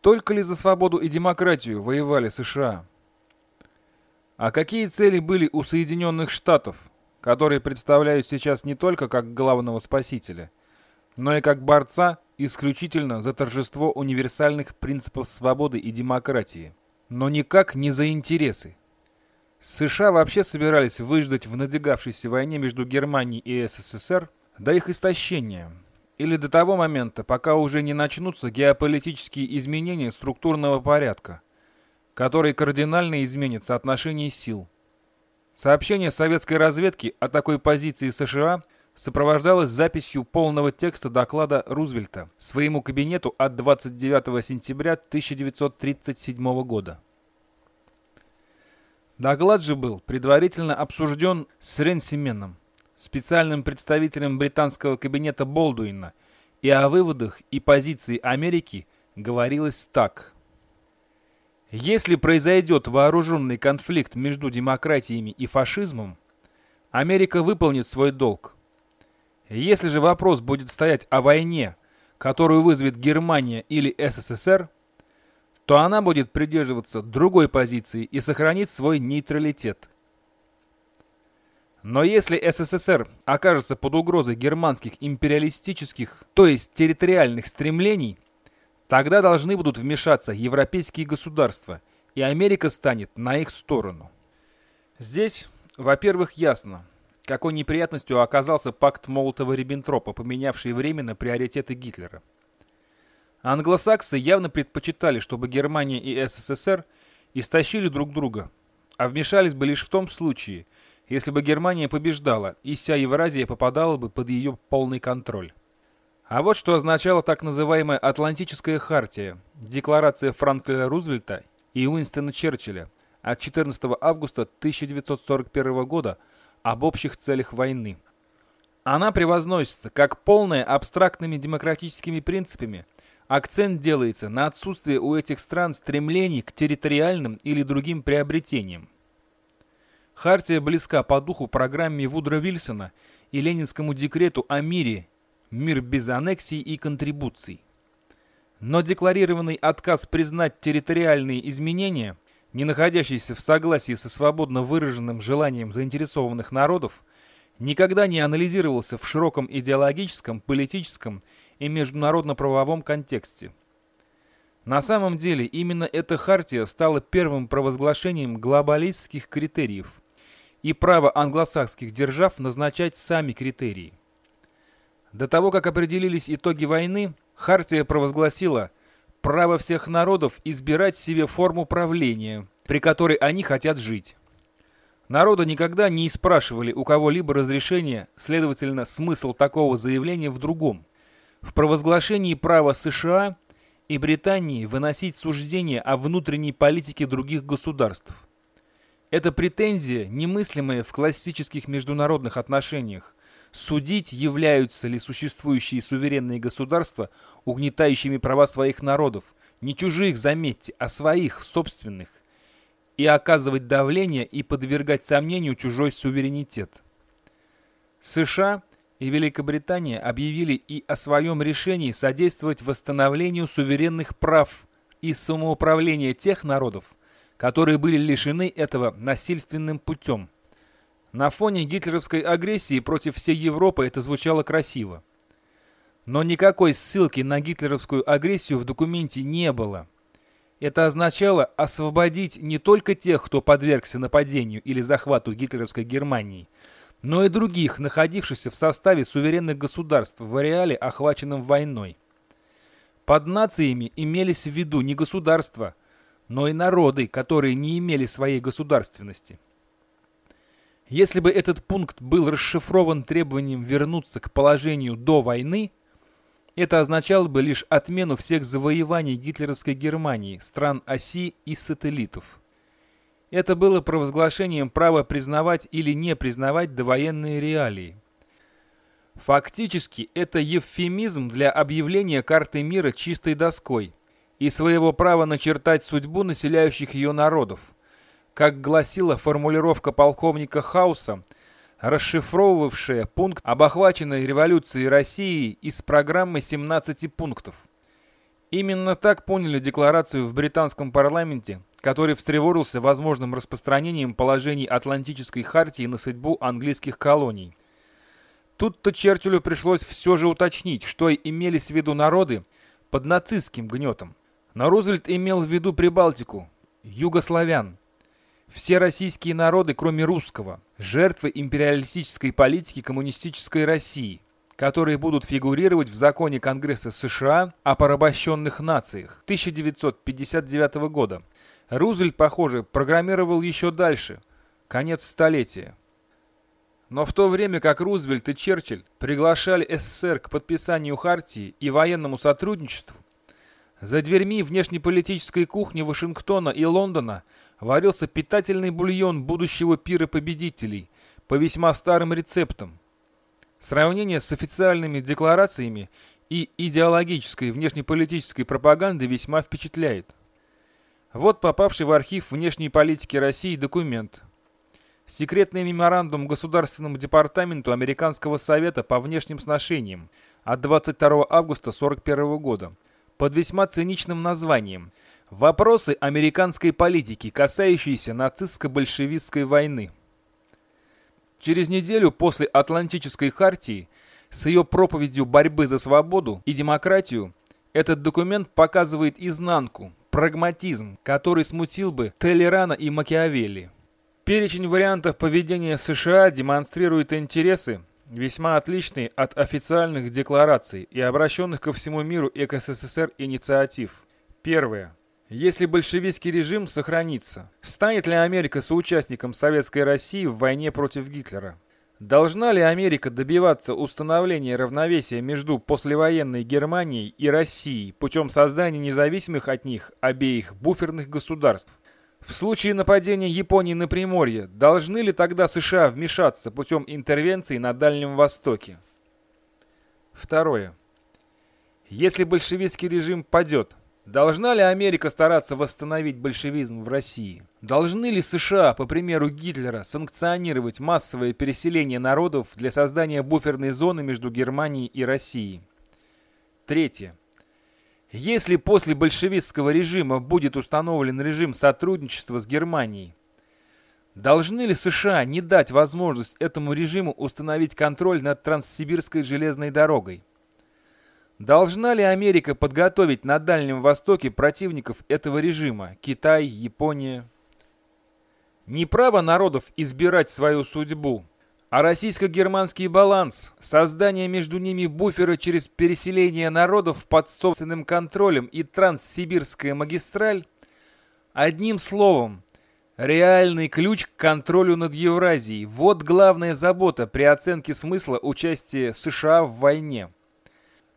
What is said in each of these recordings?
Только ли за свободу и демократию воевали США? А какие цели были у Соединенных Штатов, которые представляют сейчас не только как главного спасителя, но и как борца исключительно за торжество универсальных принципов свободы и демократии, но никак не за интересы? США вообще собирались выждать в надвигавшейся войне между Германией и СССР до их истощения, или до того момента, пока уже не начнутся геополитические изменения структурного порядка, который кардинально изменит соотношение сил. Сообщение советской разведки о такой позиции США сопровождалось записью полного текста доклада Рузвельта своему кабинету от 29 сентября 1937 года. Доклад же был предварительно обсужден с Ренсименом, специальным представителем британского кабинета Болдуина, и о выводах и позиции Америки говорилось так. Если произойдет вооруженный конфликт между демократиями и фашизмом, Америка выполнит свой долг. Если же вопрос будет стоять о войне, которую вызовет Германия или СССР – то она будет придерживаться другой позиции и сохранит свой нейтралитет. Но если СССР окажется под угрозой германских империалистических, то есть территориальных стремлений, тогда должны будут вмешаться европейские государства, и Америка станет на их сторону. Здесь, во-первых, ясно, какой неприятностью оказался пакт Молотова-Риббентропа, поменявший временно приоритеты Гитлера. Англосаксы явно предпочитали, чтобы Германия и СССР истощили друг друга, а вмешались бы лишь в том случае, если бы Германия побеждала, и вся Евразия попадала бы под ее полный контроль. А вот что означала так называемая Атлантическая хартия, декларация Франклина Рузвельта и Уинстона Черчилля от 14 августа 1941 года об общих целях войны. Она превозносится как полная абстрактными демократическими принципами – Акцент делается на отсутствие у этих стран стремлений к территориальным или другим приобретениям. Хартия близка по духу программе Вудро Вильсона и ленинскому декрету о мире «Мир без аннексий и контрибуций». Но декларированный отказ признать территориальные изменения, не находящиеся в согласии со свободно выраженным желанием заинтересованных народов, никогда не анализировался в широком идеологическом, политическом и международно-правовом контексте. На самом деле, именно эта хартия стала первым провозглашением глобалистских критериев и право англосакских держав назначать сами критерии. До того, как определились итоги войны, хартия провозгласила право всех народов избирать себе форму правления, при которой они хотят жить. Народы никогда не спрашивали у кого-либо разрешения, следовательно, смысл такого заявления в другом в провозглашении права США и Британии выносить суждения о внутренней политике других государств. Эта претензия, немыслимая в классических международных отношениях, судить, являются ли существующие суверенные государства угнетающими права своих народов, не чужих, заметьте, а своих, собственных, и оказывать давление и подвергать сомнению чужой суверенитет. США и Великобритания объявили и о своем решении содействовать восстановлению суверенных прав и самоуправления тех народов, которые были лишены этого насильственным путем. На фоне гитлеровской агрессии против всей Европы это звучало красиво. Но никакой ссылки на гитлеровскую агрессию в документе не было. Это означало освободить не только тех, кто подвергся нападению или захвату гитлеровской Германии – но и других, находившихся в составе суверенных государств в ареале, охваченном войной. Под нациями имелись в виду не государства, но и народы, которые не имели своей государственности. Если бы этот пункт был расшифрован требованием вернуться к положению до войны, это означало бы лишь отмену всех завоеваний гитлеровской Германии, стран оси и сателлитов. Это было провозглашением права признавать или не признавать довоенные реалии. Фактически, это евфемизм для объявления карты мира чистой доской и своего права начертать судьбу населяющих ее народов. Как гласила формулировка полковника Хауса, расшифровывавшая пункт об охваченной революцией России из программы 17 пунктов. Именно так поняли декларацию в британском парламенте, который встревожился возможным распространением положений Атлантической хартии на судьбу английских колоний. Тут-то Черчиллю пришлось все же уточнить, что имелись в виду народы под нацистским гнетом. Но Рузвельт имел в виду Прибалтику, югославян. Все российские народы, кроме русского, жертвы империалистической политики коммунистической России, которые будут фигурировать в законе Конгресса США о порабощенных нациях 1959 года. Рузвельт, похоже, программировал еще дальше, конец столетия. Но в то время как Рузвельт и Черчилль приглашали СССР к подписанию Хартии и военному сотрудничеству, за дверьми внешнеполитической кухни Вашингтона и Лондона варился питательный бульон будущего пира победителей по весьма старым рецептам. Сравнение с официальными декларациями и идеологической внешнеполитической пропагандой весьма впечатляет. Вот попавший в архив внешней политики России документ. Секретный меморандум Государственному департаменту Американского совета по внешним сношениям от 22 августа 1941 года – под весьма циничным названием «Вопросы американской политики, касающиеся нацистско-большевистской войны». Через неделю после Атлантической хартии с ее проповедью борьбы за свободу и демократию этот документ показывает изнанку, прагматизм, который смутил бы Толерана и Макиавелли. Перечень вариантов поведения США демонстрирует интересы, весьма отличный от официальных деклараций и обращенных ко всему миру и СССР инициатив. Первое. Если большевистский режим сохранится, станет ли Америка соучастником Советской России в войне против Гитлера? Должна ли Америка добиваться установления равновесия между послевоенной Германией и Россией путем создания независимых от них обеих буферных государств? В случае нападения Японии на Приморье, должны ли тогда США вмешаться путем интервенции на Дальнем Востоке? Второе. Если большевистский режим падет, должна ли Америка стараться восстановить большевизм в России? Должны ли США, по примеру Гитлера, санкционировать массовое переселение народов для создания буферной зоны между Германией и Россией? Третье. Если после большевистского режима будет установлен режим сотрудничества с Германией, должны ли США не дать возможность этому режиму установить контроль над Транссибирской железной дорогой? Должна ли Америка подготовить на Дальнем Востоке противников этого режима – Китай, Япония? Не право народов избирать свою судьбу, а российско-германский баланс, создание между ними буфера через переселение народов под собственным контролем и транссибирская магистраль, одним словом, реальный ключ к контролю над Евразией. Вот главная забота при оценке смысла участия США в войне.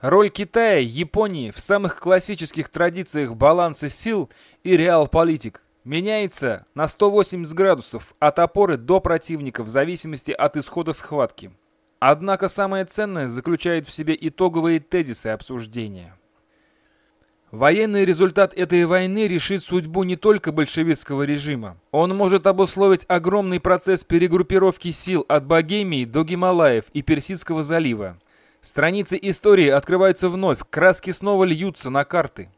Роль Китая, Японии в самых классических традициях баланса сил и реал-политик Меняется на 180 градусов от опоры до противника в зависимости от исхода схватки. Однако самое ценное заключает в себе итоговые тезисы обсуждения. Военный результат этой войны решит судьбу не только большевистского режима. Он может обусловить огромный процесс перегруппировки сил от Богемии до Гималаев и Персидского залива. Страницы истории открываются вновь, краски снова льются на карты.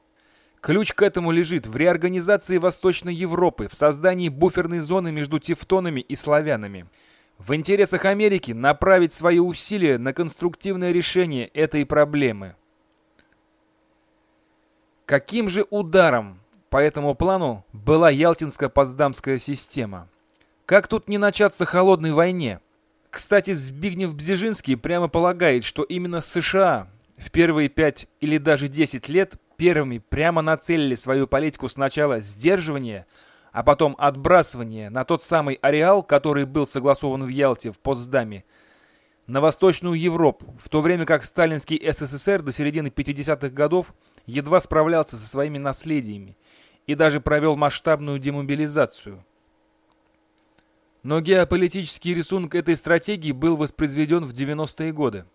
Ключ к этому лежит в реорганизации Восточной Европы, в создании буферной зоны между тевтонами и славянами. В интересах Америки направить свои усилия на конструктивное решение этой проблемы. Каким же ударом по этому плану была Ялтинско-Потсдамская система? Как тут не начаться холодной войне? Кстати, Збигнев Бзежинский прямо полагает, что именно США в первые пять или даже десять лет первыми прямо нацелили свою политику сначала сдерживания, а потом отбрасывания на тот самый ареал, который был согласован в Ялте, в Потсдаме, на Восточную Европу, в то время как сталинский СССР до середины 50-х годов едва справлялся со своими наследиями и даже провел масштабную демобилизацию. Но геополитический рисунок этой стратегии был воспроизведен в 90-е годы.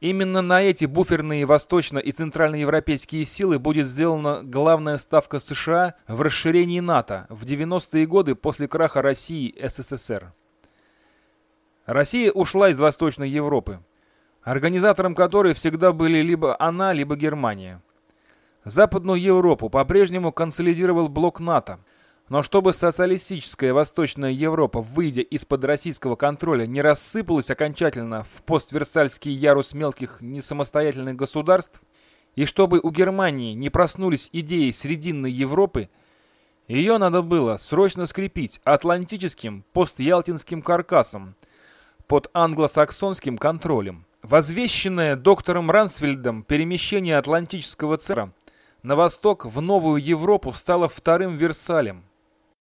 Именно на эти буферные восточно- и центральноевропейские силы будет сделана главная ставка США в расширении НАТО в 90-е годы после краха России СССР. Россия ушла из Восточной Европы, организатором которой всегда были либо она, либо Германия. Западную Европу по-прежнему консолидировал блок НАТО. Но чтобы социалистическая Восточная Европа, выйдя из-под российского контроля, не рассыпалась окончательно в постверсальский ярус мелких несамостоятельных государств, и чтобы у Германии не проснулись идеи Срединной Европы, ее надо было срочно скрепить атлантическим постялтинским каркасом под англосаксонским контролем. Возвещенное доктором Рансфельдом перемещение Атлантического центра на восток в Новую Европу стало вторым Версалем.